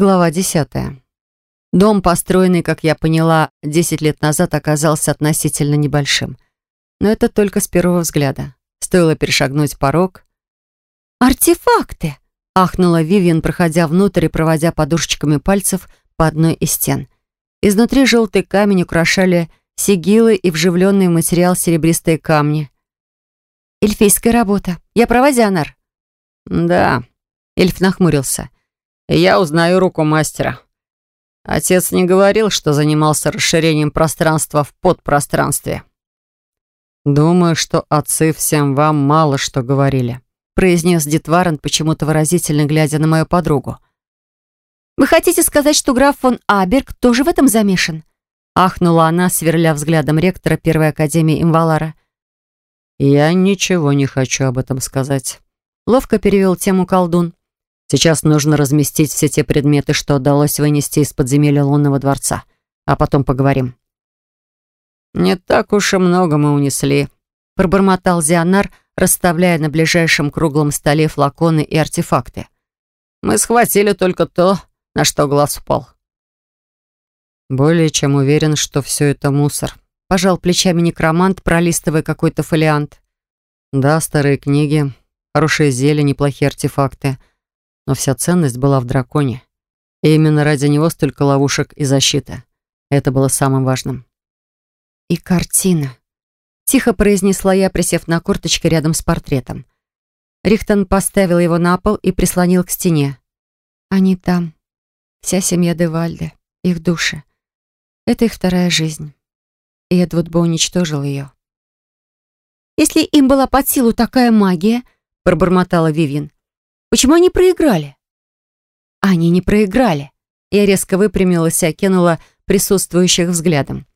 Глава десятая. Дом, построенный, как я поняла, десять лет назад, оказался относительно небольшим. Но это только с первого взгляда. Стоило перешагнуть порог. «Артефакты!» — ахнула Вивиан, проходя внутрь и проводя подушечками пальцев по одной из стен. Изнутри желтый камень украшали сигилы и вживленные в материал серебристые камни. «Эльфийская работа. Я права, Зионар?» «Да», — эльф нахмурился. «Я узнаю руку мастера. Отец не говорил, что занимался расширением пространства в подпространстве». «Думаю, что отцы всем вам мало что говорили», произнес Дитварен, почему-то выразительно глядя на мою подругу. «Вы хотите сказать, что граф фон Аберг тоже в этом замешан?» Ахнула она, сверля взглядом ректора Первой Академии Имвалара. «Я ничего не хочу об этом сказать». Ловко перевел тему колдун. «Сейчас нужно разместить все те предметы, что удалось вынести из подземелья лунного дворца. А потом поговорим». «Не так уж и много мы унесли», — пробормотал Зионар, расставляя на ближайшем круглом столе флаконы и артефакты. «Мы схватили только то, на что глаз упал». «Более чем уверен, что все это мусор», — пожал плечами некромант, пролистывая какой-то фолиант. «Да, старые книги, хорошие зелья, неплохие артефакты, но вся ценность была в драконе. И именно ради него столько ловушек и защиты. Это было самым важным». «И картина», — тихо произнесла я, присев на корточки рядом с портретом. Рихтон поставил его на пол и прислонил к стене. «Они там, вся семья Девальде, их души. Это их вторая жизнь. И Эдвуд бы уничтожил ее. «Если им была под силу такая магия», — пробормотала Вивьен, «почему они проиграли?» «Они не проиграли». Я резко выпрямилась и окинула присутствующих взглядом.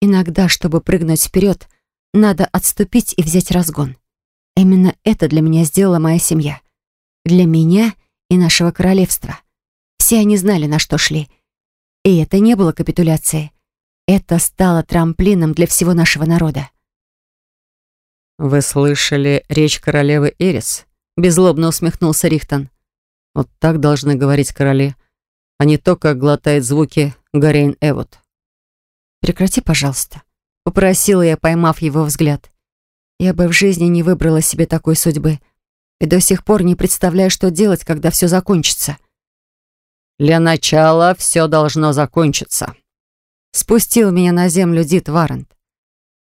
Иногда, чтобы прыгнуть вперед, надо отступить и взять разгон. Именно это для меня сделала моя семья. Для меня и нашего королевства. Все они знали, на что шли — и это не было капитуляцией. Это стало трамплином для всего нашего народа. «Вы слышали речь королевы Эрис?» Безлобно усмехнулся Рихтон. «Вот так должны говорить короли, а не то, как глотает звуки Гарейн Эвот». «Прекрати, пожалуйста», — попросила я, поймав его взгляд. «Я бы в жизни не выбрала себе такой судьбы и до сих пор не представляю, что делать, когда все закончится». Для начала все должно закончиться. Спустил меня на землю Дит Варент.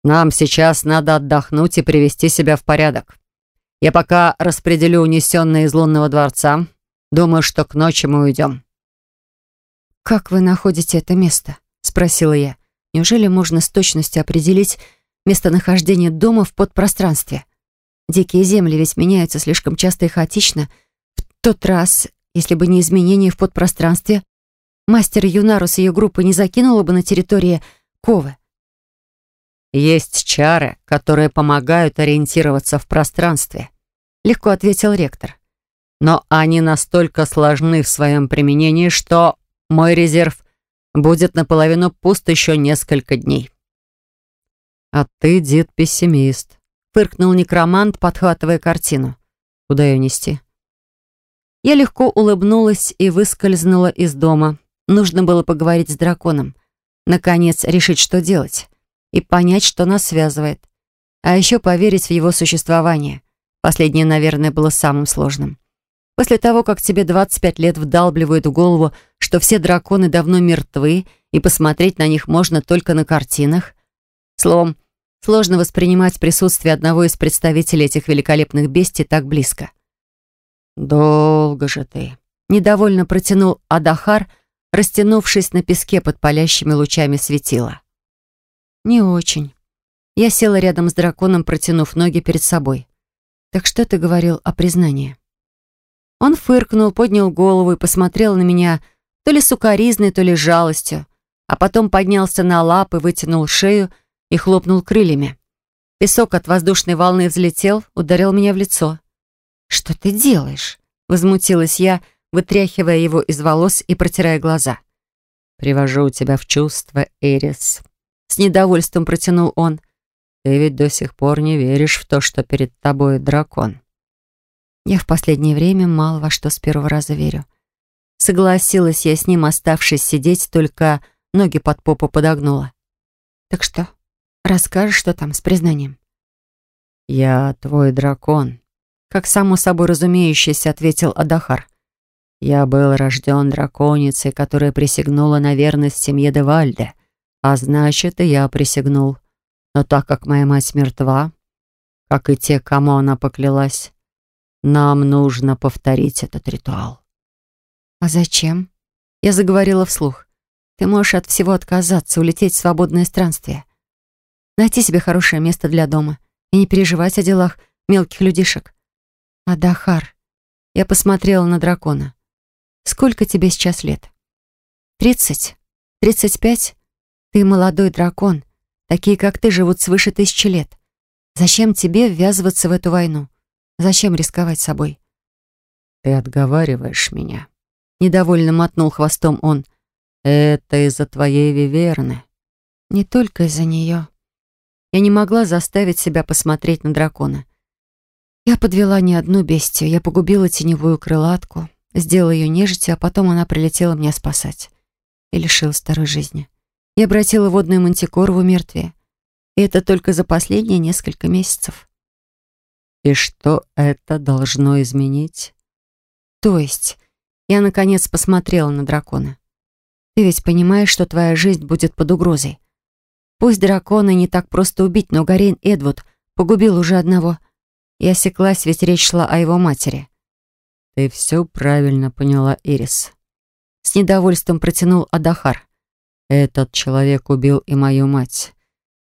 Нам сейчас надо отдохнуть и привести себя в порядок. Я пока распределю унесенные из лунного дворца. Думаю, что к ночи мы уйдем. «Как вы находите это место?» — спросила я. «Неужели можно с точностью определить местонахождение дома в подпространстве? Дикие земли ведь меняются слишком часто и хаотично. В тот раз если бы не изменения в подпространстве, мастер Юнарус и ее группы не закинула бы на территории Ковы. «Есть чары, которые помогают ориентироваться в пространстве», — легко ответил ректор. «Но они настолько сложны в своем применении, что мой резерв будет наполовину пуст еще несколько дней». «А ты, дед, пессимист», — фыркнул некромант, подхватывая картину. «Куда ее нести?» Я легко улыбнулась и выскользнула из дома. Нужно было поговорить с драконом. Наконец, решить, что делать. И понять, что нас связывает. А еще поверить в его существование. Последнее, наверное, было самым сложным. После того, как тебе 25 лет вдалбливают в голову, что все драконы давно мертвы, и посмотреть на них можно только на картинах. Словом, сложно воспринимать присутствие одного из представителей этих великолепных бестий так близко. «Долго же ты!» — недовольно протянул Адахар, растянувшись на песке под палящими лучами светила. «Не очень». Я села рядом с драконом, протянув ноги перед собой. «Так что ты говорил о признании?» Он фыркнул, поднял голову и посмотрел на меня то ли сукоризной, то ли жалостью, а потом поднялся на лапы, вытянул шею и хлопнул крыльями. Песок от воздушной волны взлетел, ударил меня в лицо. «Что ты делаешь?» — возмутилась я, вытряхивая его из волос и протирая глаза. «Привожу тебя в чувство, Эрис», — с недовольством протянул он. «Ты ведь до сих пор не веришь в то, что перед тобой дракон». Я в последнее время мало во что с первого раза верю. Согласилась я с ним, оставшись сидеть, только ноги под попу подогнула. «Так что, расскажешь, что там с признанием?» «Я твой дракон», — как само собой разумеющееся ответил Адахар. «Я был рожден драконицей, которая присягнула на верность семье Девальде, а значит, и я присягнул. Но так как моя мать мертва, как и те, кому она поклялась, нам нужно повторить этот ритуал». «А зачем?» Я заговорила вслух. «Ты можешь от всего отказаться, улететь в свободное странствие. Найти себе хорошее место для дома и не переживать о делах мелких людишек. Адахар, я посмотрела на дракона. Сколько тебе сейчас лет? Тридцать? Тридцать пять? Ты молодой дракон. Такие, как ты, живут свыше тысячи лет. Зачем тебе ввязываться в эту войну? Зачем рисковать собой? Ты отговариваешь меня. Недовольно мотнул хвостом он. «Это из-за твоей Виверны». «Не только из-за нее». Я не могла заставить себя посмотреть на дракона. Я подвела не одну бестию. Я погубила теневую крылатку, сделала ее нежитью, а потом она прилетела меня спасать. И лишила старой жизни. Я обратила водную мантикору в мертвие. И это только за последние несколько месяцев. И что это должно изменить? То есть, я, наконец, посмотрела на дракона. «Ты ведь понимаешь, что твоя жизнь будет под угрозой. Пусть дракона не так просто убить, но Гарейн Эдвуд погубил уже одного. Я осеклась, ведь речь шла о его матери». «Ты все правильно поняла, Ирис». С недовольством протянул Адахар. «Этот человек убил и мою мать.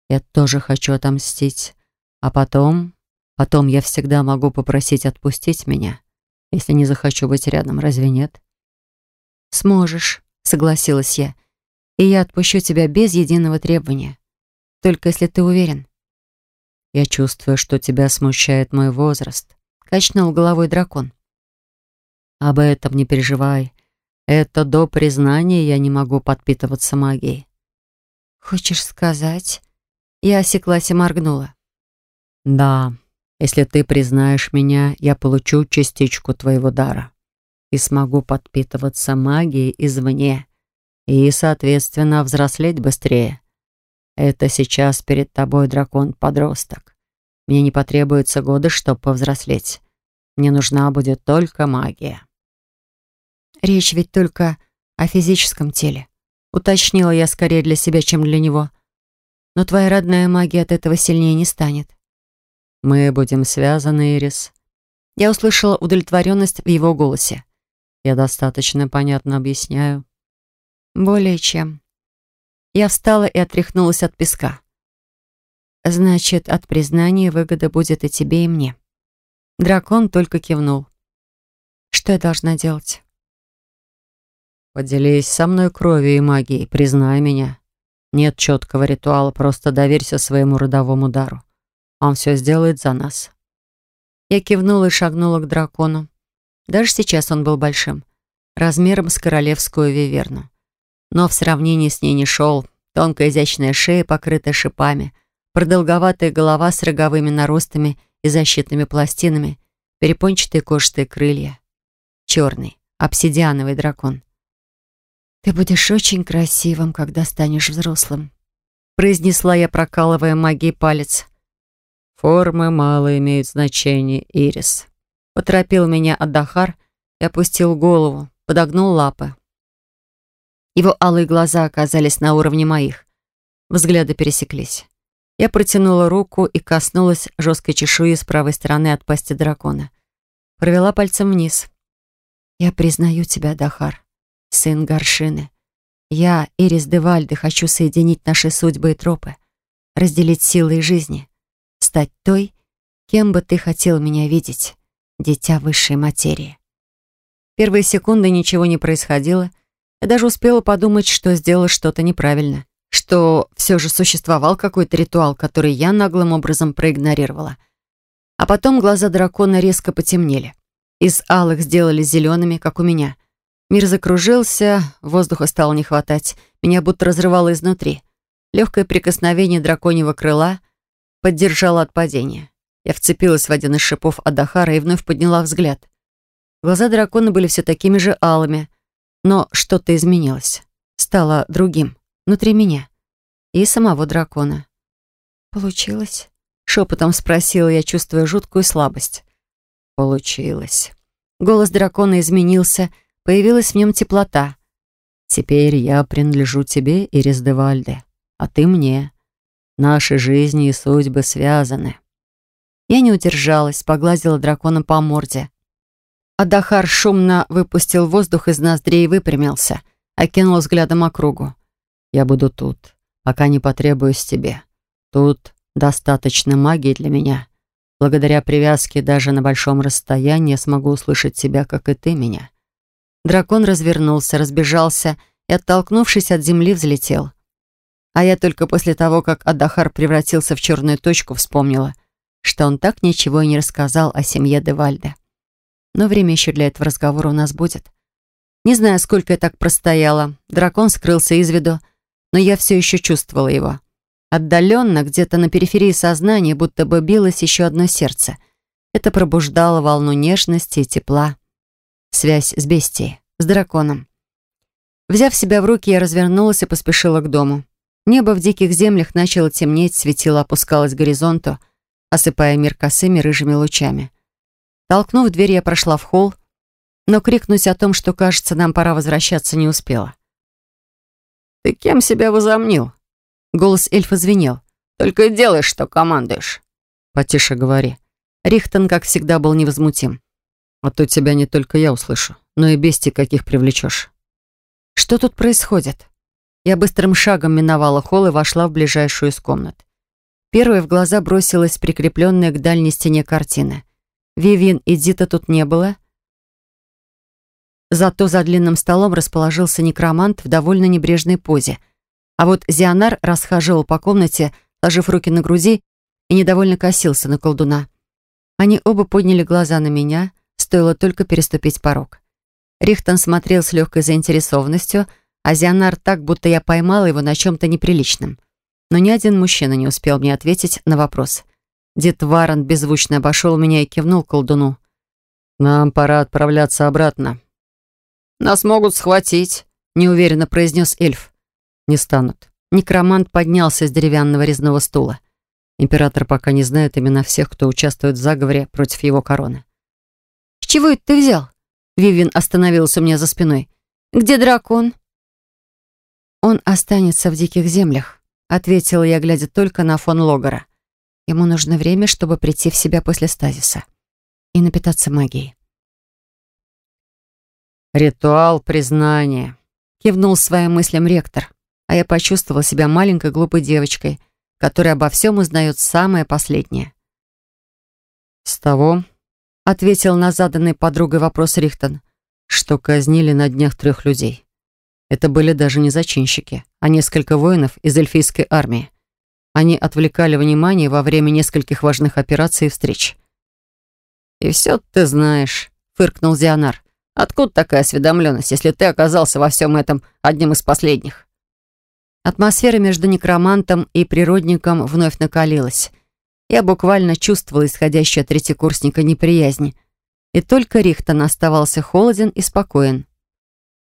Я тоже хочу отомстить. А потом... Потом я всегда могу попросить отпустить меня если не захочу быть рядом, разве нет? Сможешь, согласилась я. И я отпущу тебя без единого требования. Только если ты уверен. Я чувствую, что тебя смущает мой возраст, качнул головой дракон. Об этом не переживай. Это до признания я не могу подпитываться магией. Хочешь сказать? Я осеклась и моргнула. Да, если ты признаешь меня, я получу частичку твоего дара и смогу подпитываться магией извне и, соответственно, взрослеть быстрее. Это сейчас перед тобой дракон-подросток. Мне не потребуется годы, чтобы повзрослеть. Мне нужна будет только магия. Речь ведь только о физическом теле. Уточнила я скорее для себя, чем для него. Но твоя родная магия от этого сильнее не станет. «Мы будем связаны, Ирис». Я услышала удовлетворенность в его голосе. «Я достаточно понятно объясняю». «Более чем». Я встала и отряхнулась от песка. «Значит, от признания выгода будет и тебе, и мне». Дракон только кивнул. «Что я должна делать?» «Поделись со мной кровью и магией, признай меня. Нет четкого ритуала, просто доверься своему родовому дару. Он все сделает за нас. Я кивнула и шагнула к дракону. Даже сейчас он был большим, размером с королевскую виверну. Но в сравнении с ней не шел. Тонкая изящная шея, покрытая шипами, продолговатая голова с роговыми наростами и защитными пластинами, перепончатые кожистые крылья. Черный, обсидиановый дракон. «Ты будешь очень красивым, когда станешь взрослым», произнесла я, прокалывая магией палец. Формы мало имеют значение, Ирис. Поторопил меня Адахар и опустил голову, подогнул лапы. Его алые глаза оказались на уровне моих. Взгляды пересеклись. Я протянула руку и коснулась жесткой чешуи с правой стороны от пасти дракона. Провела пальцем вниз. «Я признаю тебя, Дахар, сын Горшины. Я, Ирис Девальды, хочу соединить наши судьбы и тропы, разделить силы и жизни стать той, кем бы ты хотел меня видеть, дитя высшей материи. Первые секунды ничего не происходило. Я даже успела подумать, что сделала что-то неправильно, что все же существовал какой-то ритуал, который я наглым образом проигнорировала. А потом глаза дракона резко потемнели. Из алых сделали зелеными, как у меня. Мир закружился, воздуха стало не хватать, меня будто разрывало изнутри. Легкое прикосновение драконьего крыла — поддержала от падения. Я вцепилась в один из шипов Адахара и вновь подняла взгляд. Глаза дракона были все такими же алыми, Но что-то изменилось. Стало другим. Внутри меня. И самого дракона. «Получилось?» Шепотом спросила я, чувствуя жуткую слабость. «Получилось». Голос дракона изменился, появилась в нем теплота. «Теперь я принадлежу тебе, Ирис де Вальде, а ты мне. Наши жизни и судьбы связаны». Я не удержалась, погладила дракона по морде. Адахар шумно выпустил воздух из ноздрей и выпрямился, окинул взглядом округу. «Я буду тут, пока не потребуюсь тебе. Тут достаточно магии для меня. Благодаря привязке даже на большом расстоянии я смогу услышать тебя, как и ты меня». Дракон развернулся, разбежался и, оттолкнувшись от земли, взлетел. А я только после того, как Адахар превратился в черную точку, вспомнила — что он так ничего и не рассказал о семье Девальде. Но время еще для этого разговора у нас будет. Не знаю, сколько я так простояла. Дракон скрылся из виду, но я все еще чувствовала его. Отдаленно, где-то на периферии сознания, будто бы билось еще одно сердце. Это пробуждало волну нежности и тепла. Связь с бестией, с драконом. Взяв себя в руки, я развернулась и поспешила к дому. Небо в диких землях начало темнеть, светило опускалось к горизонту, осыпая мир косыми рыжими лучами. Толкнув дверь, я прошла в холл, но крикнуть о том, что, кажется, нам пора возвращаться, не успела. «Ты кем себя возомнил?» Голос эльфа звенел. «Только и делаешь, что командуешь». «Потише говори». Рихтон, как всегда, был невозмутим. «А то тебя не только я услышу, но и бести каких привлечешь». «Что тут происходит?» Я быстрым шагом миновала холл и вошла в ближайшую из комнат. Первой в глаза бросилась прикрепленная к дальней стене картина. Вивин и Дита тут не было. Зато за длинным столом расположился некромант в довольно небрежной позе. А вот Зионар расхаживал по комнате, сложив руки на груди и недовольно косился на колдуна. Они оба подняли глаза на меня, стоило только переступить порог. Рихтон смотрел с легкой заинтересованностью, а Зионар так, будто я поймала его на чем-то неприличном но ни один мужчина не успел мне ответить на вопрос. Дед Варон беззвучно обошел меня и кивнул колдуну. «Нам пора отправляться обратно». «Нас могут схватить», — неуверенно произнес эльф. «Не станут». Некромант поднялся с деревянного резного стула. Император пока не знает имена всех, кто участвует в заговоре против его короны. «С чего это ты взял?» Вивин остановился у меня за спиной. «Где дракон?» «Он останется в диких землях», ответила я, глядя только на фон Логара. Ему нужно время, чтобы прийти в себя после стазиса и напитаться магией. «Ритуал признания», — кивнул своим мыслям ректор, а я почувствовала себя маленькой глупой девочкой, которая обо всем узнает самое последнее. «С того», — ответил на заданный подругой вопрос Рихтон, «что казнили на днях трех людей. Это были даже не зачинщики, а несколько воинов из эльфийской армии. Они отвлекали внимание во время нескольких важных операций и встреч. «И все ты знаешь», — фыркнул Зионар. «Откуда такая осведомленность, если ты оказался во всем этом одним из последних?» Атмосфера между некромантом и природником вновь накалилась. Я буквально чувствовала исходящую от третьекурсника неприязнь. И только Рихтон оставался холоден и спокоен.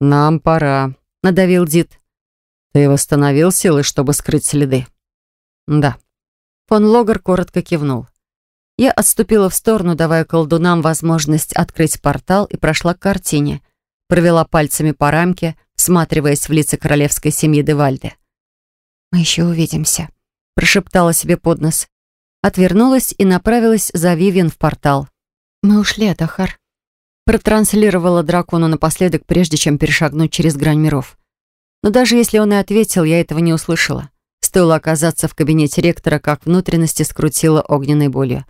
«Нам пора», надавил Дид. «Ты восстановил силы, чтобы скрыть следы?» «Да». Фон Логер коротко кивнул. Я отступила в сторону, давая колдунам возможность открыть портал и прошла к картине. Провела пальцами по рамке, всматриваясь в лица королевской семьи Девальде. «Мы еще увидимся», — прошептала себе под нос. Отвернулась и направилась за Вивиан в портал. «Мы ушли, Атахар», Протранслировала дракону напоследок, прежде чем перешагнуть через грань миров. Но даже если он и ответил, я этого не услышала. Стоило оказаться в кабинете ректора, как внутренности скрутило огненной болью.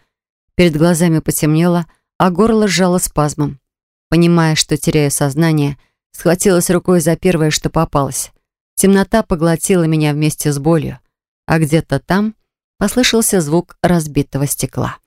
Перед глазами потемнело, а горло сжало спазмом. Понимая, что теряю сознание, схватилась рукой за первое, что попалось. Темнота поглотила меня вместе с болью, а где-то там послышался звук разбитого стекла.